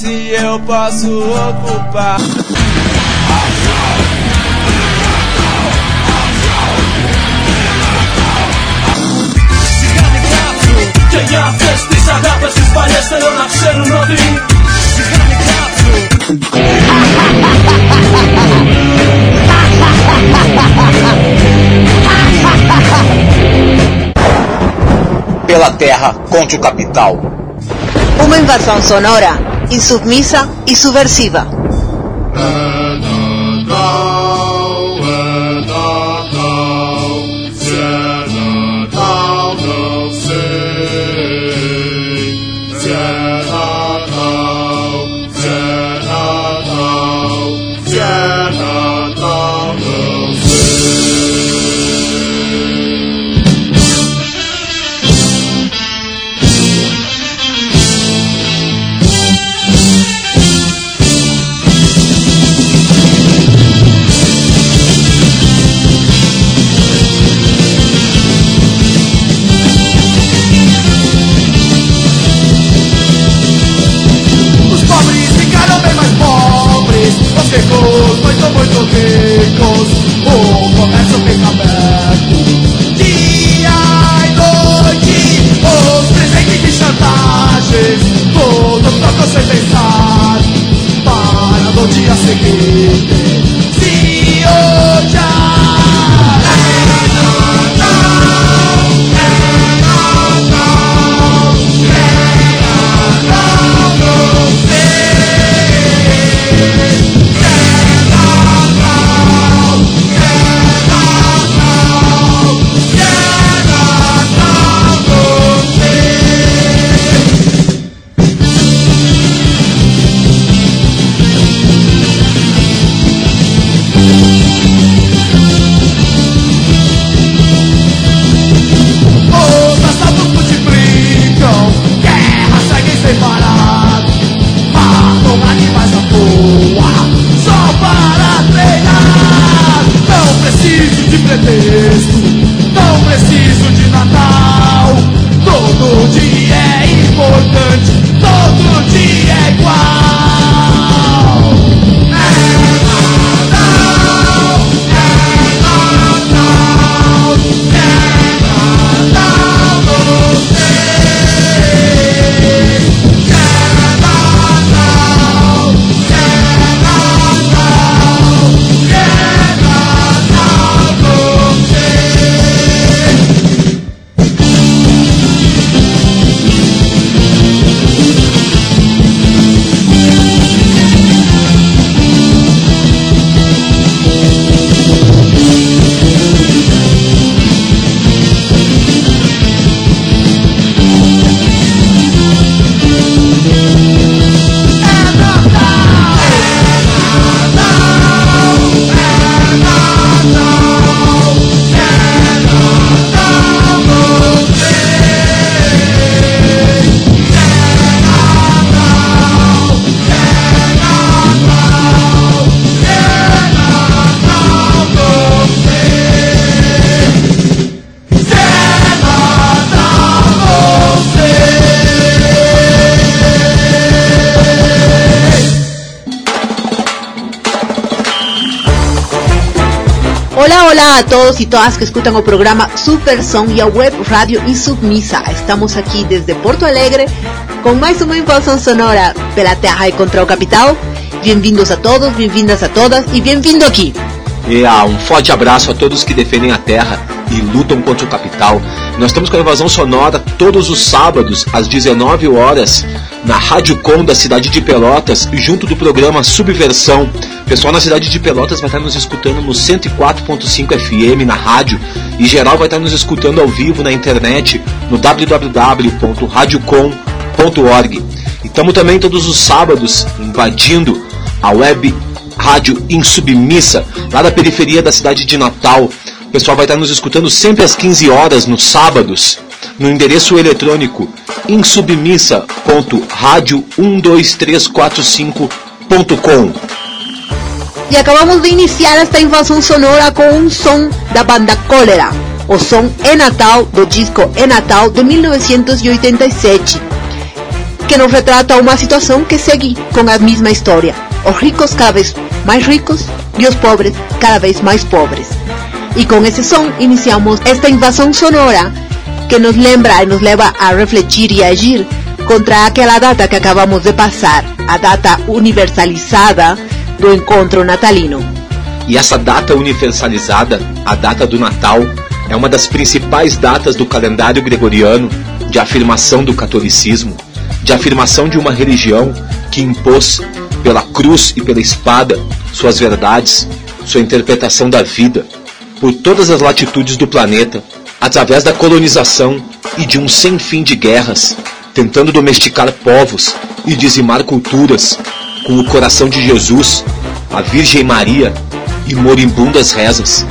se eu posso ocupar? Ja fest dieser Rapper ist bei der Stelle nach Stelle noch die Pela terra contra o capital. Uma invasão sonora, insubmisa e subversiva. Todos y todas que escuchan el programa Super Son y a web Radio Insubmisa. Estamos aquí desde Porto Alegre con más una información sonora la Terra y contra o Capital. Bem-vindos a todos, bem-vindas a todas e bem-vindo aqui. E ah, um forte abraço a todos que defendem a terra e lutam contra o capital. Nós estamos com a invasão sonora todos os sábados às 19 horas na Rádio Com da cidade de Pelotas, junto do programa Subversão. O pessoal na cidade de Pelotas vai estar nos escutando no 104.5 FM na rádio e geral vai estar nos escutando ao vivo na internet no www.radiocom.org. E estamos também todos os sábados invadindo a web Rádio Insubmissa, lá da periferia da cidade de Natal. O pessoal vai estar nos escutando sempre às 15 horas nos sábados no endereço eletrônico insubmissa.radio12345.com. E acabamos de iniciar esta invasão sonora com um som da banda Cólera, o som É Natal do disco É Natal de 1987, que nos retrata uma situação que segue com a mesma história. Os ricos cada vez mais ricos e os pobres cada vez mais pobres. E com esse som iniciamos esta invasão sonora que nos lembra e nos leva a refletir e agir contra aquela data que acabamos de passar, a data universalizada do encontro natalino. E essa data universalizada, a data do Natal, é uma das principais datas do calendário gregoriano de afirmação do catolicismo, de afirmação de uma religião que impôs pela cruz e pela espada suas verdades, sua interpretação da vida, por todas as latitudes do planeta, através da colonização e de um sem fim de guerras, tentando domesticar povos e dizimar culturas, com o coração de Jesus, a Virgem Maria e moribundas rezas.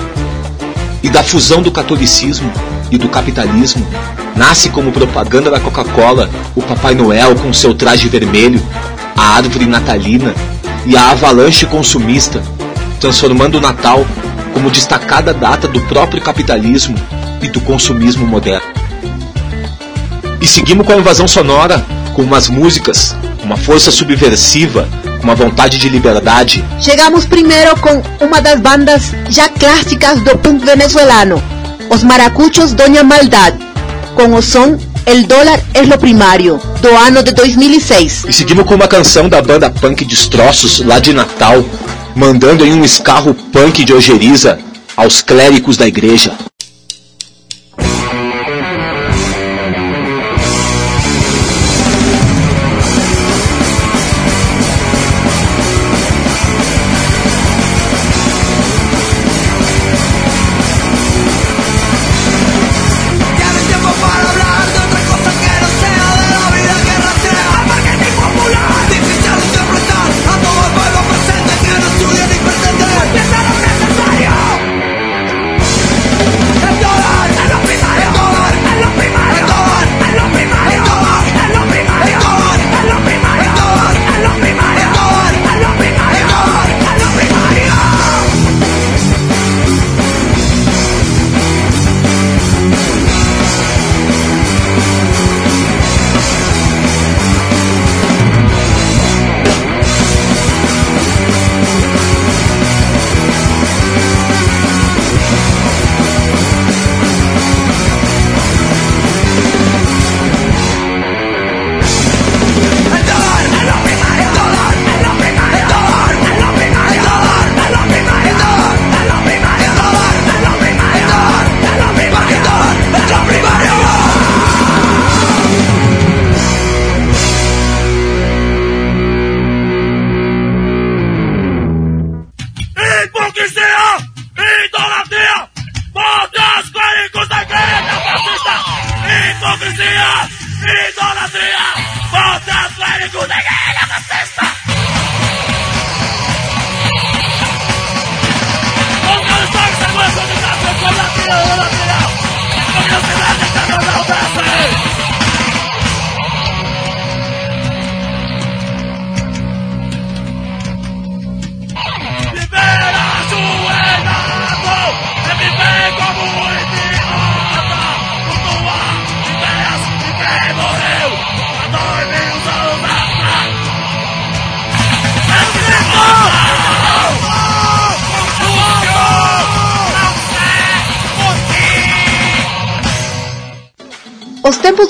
E da fusão do catolicismo e do capitalismo, nasce como propaganda da Coca-Cola o Papai Noel com seu traje vermelho, a árvore natalina e a avalanche consumista, transformando o Natal como destacada data do próprio capitalismo e do consumismo moderno. E seguimos com a invasão sonora, com umas músicas, uma força subversiva, uma vontade de liberdade. Chegamos primeiro com uma das bandas já clássicas do punk venezuelano, os Maracuchos Doña Maldad, com o som El Dólar é lo Primário, do ano de 2006. E seguimos com uma canção da banda punk Destroços, lá de Natal, mandando em um escarro punk de ojeriza aos clérigos da igreja.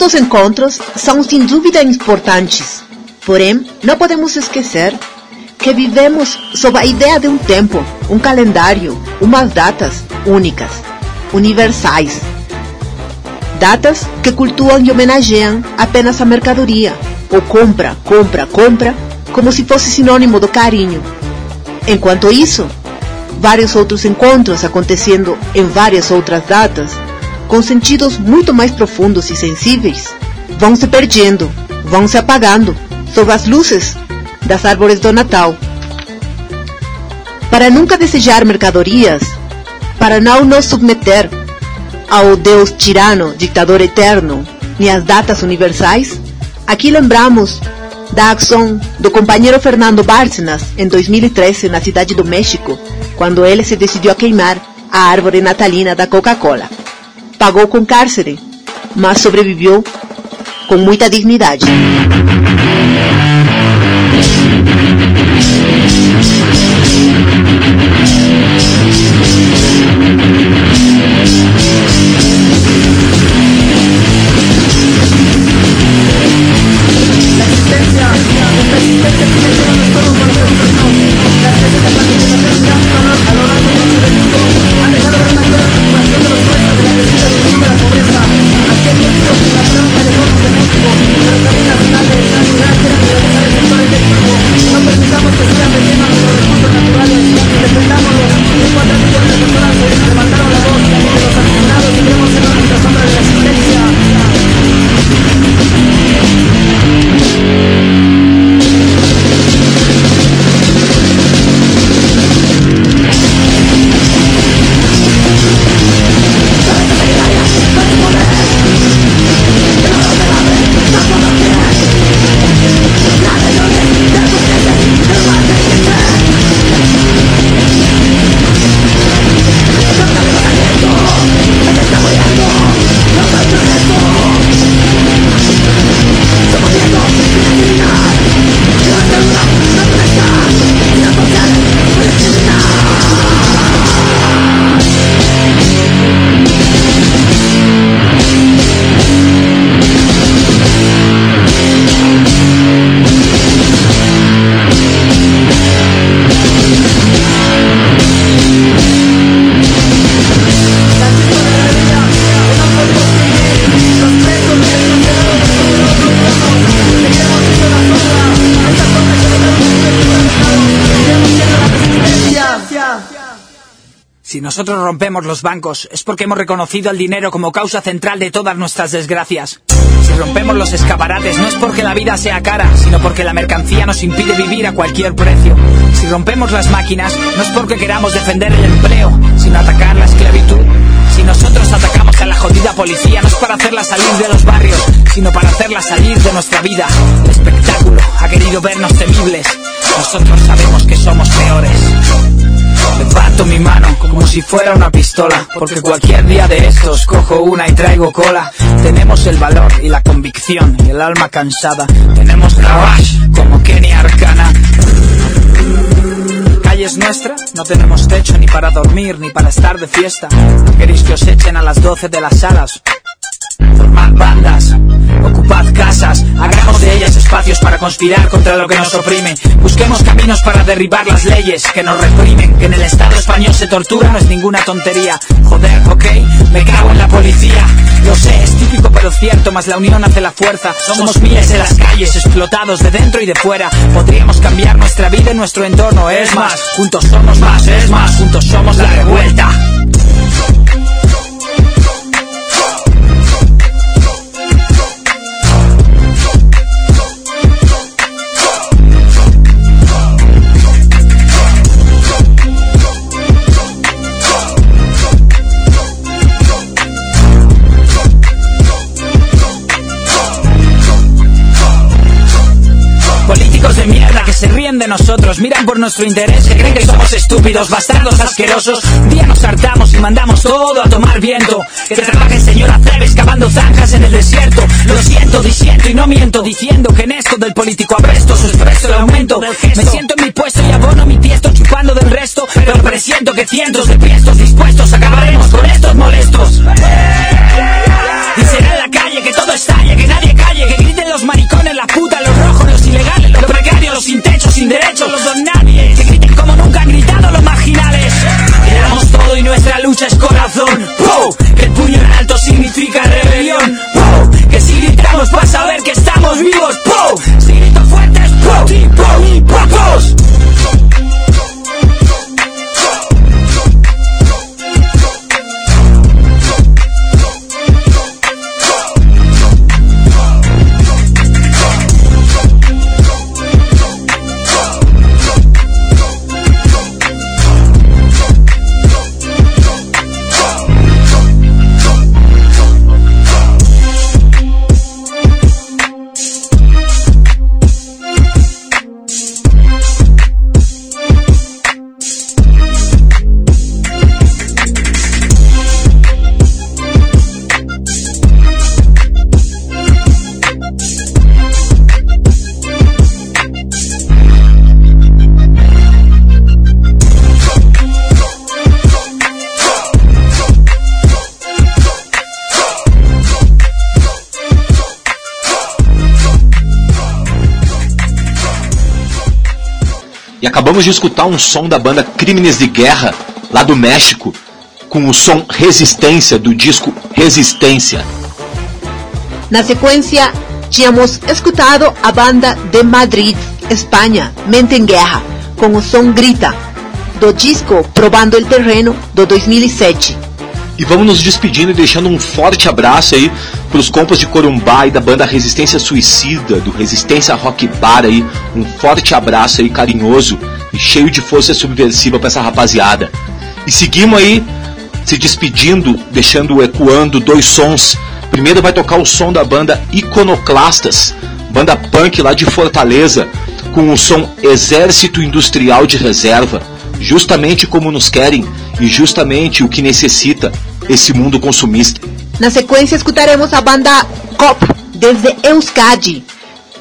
Dos encontros são sem dúvida importantes, porém não podemos esquecer que vivemos sob a ideia de um tempo, um calendário, umas datas únicas, universais. Datas que cultuam e homenageiam apenas a mercadoria, ou compra, compra, compra, como se fosse sinônimo do carinho. Enquanto isso, vários outros encontros acontecendo em várias outras datas com sentidos muito mais profundos e sensíveis, vão se perdendo, vão se apagando sob as luzes das árvores do Natal. Para nunca desejar mercadorias, para não nos submeter ao Deus tirano, ditador eterno, nem às datas universais, aqui lembramos da ação do companheiro Fernando Bárcenas em 2013 na cidade do México, quando ele se decidiu a queimar a árvore natalina da Coca-Cola pagou com cárcere, mas sobreviveu com muita dignidade. Si nosotros rompemos los bancos es porque hemos reconocido el dinero como causa central de todas nuestras desgracias. Si rompemos los escaparates no es porque la vida sea cara, sino porque la mercancía nos impide vivir a cualquier precio. Si rompemos las máquinas no es porque queramos defender el empleo, sino atacar la esclavitud. Si nosotros atacamos a la jodida policía no es para hacerla salir de los barrios, sino para hacerla salir de nuestra vida. El espectáculo ha querido vernos temibles. Nosotros sabemos que somos peores. Como si fuera una pistola, porque cualquier día de estos cojo una y traigo cola. Tenemos el valor y la convicción y el alma cansada. Tenemos trabajo como Kenny Arcana. Es nuestra, no tenemos techo ni para dormir ni para estar de fiesta. Queréis que os echen a las 12 de las salas. Formad bandas, ocupad casas, hagamos de ellas espacios para conspirar contra lo que nos oprime. Busquemos caminos para derribar las leyes que nos reprimen. Que en el Estado español se tortura no es ninguna tontería. Joder, ok, me cago en la policía. Lo sé, es típico pero cierto, más la unión hace la fuerza. Somos miles en las calles, explotados de dentro y de fuera. Podríamos cambiar nuestra vida y nuestro entorno, es más. Juntos somos más, es más. Juntos somos la revuelta. De nosotros, miran por nuestro interés, que creen que somos estúpidos, bastardos asquerosos. día nos hartamos y mandamos todo a tomar viento. Que trabaje señora Ceres cavando zanjas en el desierto. Lo siento, disiento y no miento, diciendo que en esto del político apresto su expreso el aumento. Me siento en mi puesto y abono mi tiesto chupando del resto, pero presiento que cientos de piestos dispuestos acabaremos con estos molestos. Y será en la calle que todo estalle, que nadie calle, que griten los maricones, la puta, sin derechos. Acabamos de escutar um som da banda Crímenes de Guerra, lá do México, com o som Resistência do disco Resistência. Na sequência, tínhamos escutado a banda de Madrid, Espanha, Mente em Guerra, com o som Grita, do disco Probando el Terreno, do 2007. E vamos nos despedindo e deixando um forte abraço aí para os compas de Corumbá e da banda Resistência Suicida, do Resistência Rock Bar aí. Um forte abraço aí, carinhoso e cheio de força subversiva para essa rapaziada. E seguimos aí se despedindo, deixando ecoando dois sons. Primeiro vai tocar o som da banda Iconoclastas, banda punk lá de Fortaleza, com o som Exército Industrial de Reserva, justamente como nos querem e justamente o que necessita esse mundo consumista. Na sequência escutaremos a banda COP desde Euskadi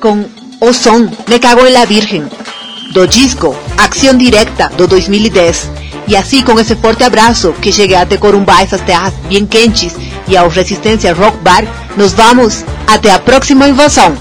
com o som Me Cago em la Virgen do disco Acción Directa do 2010. E assim com esse forte abraço que chega até Corumbá, essas terras bem quentes e ao Resistência Rock Bar, nos vamos até a próxima invasão.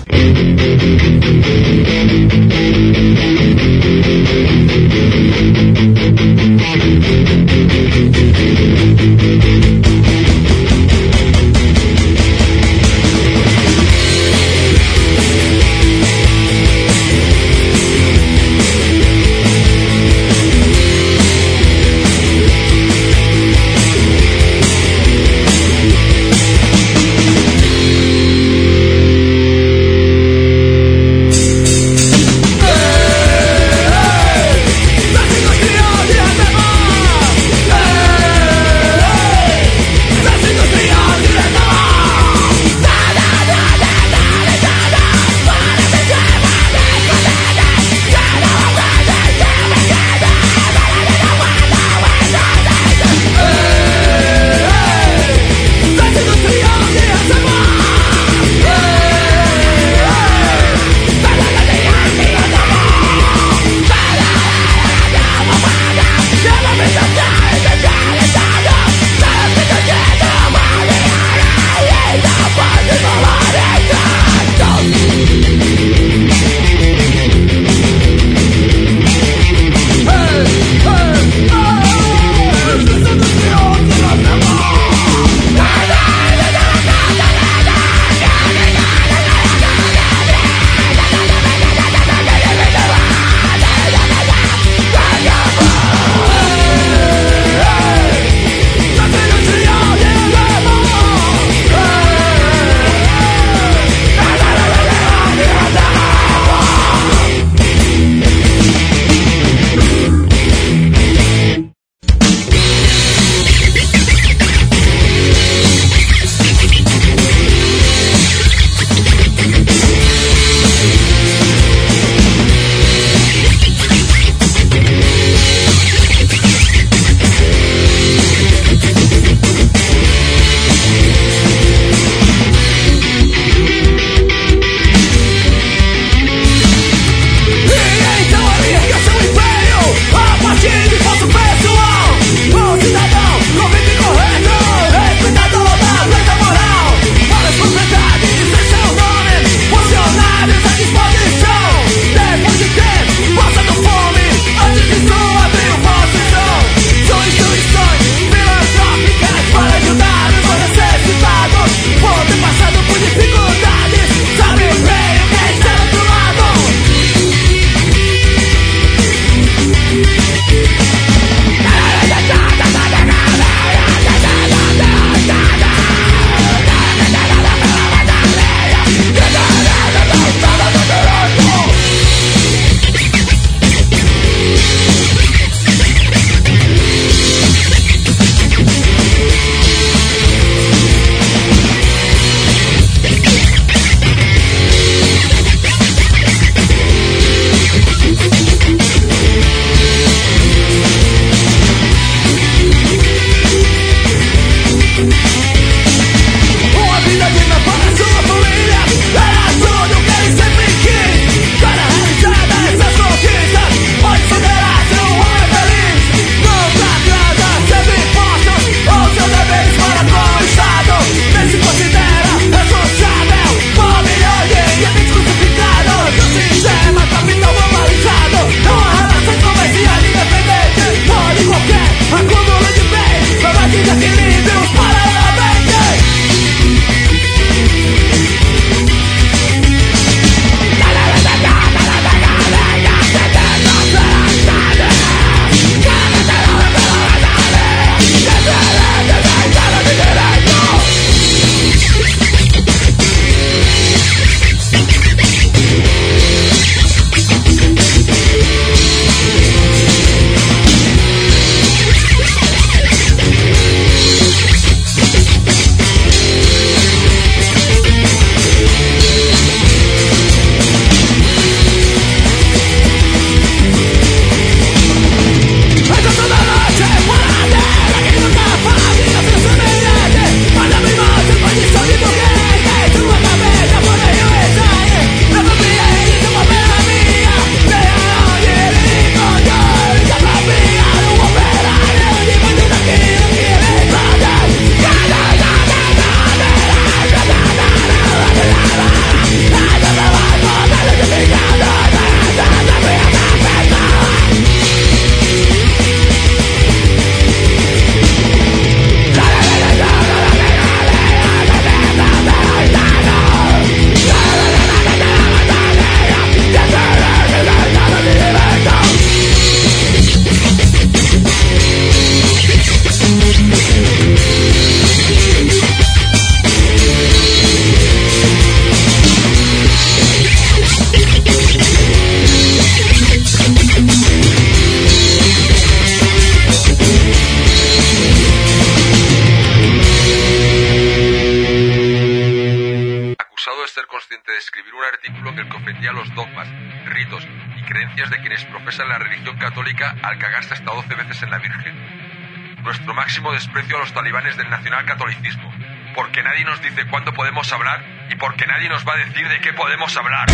Los talibanes del nacionalcatolicismo, porque nadie nos dice cuándo podemos hablar y porque nadie nos va a decir de qué podemos hablar.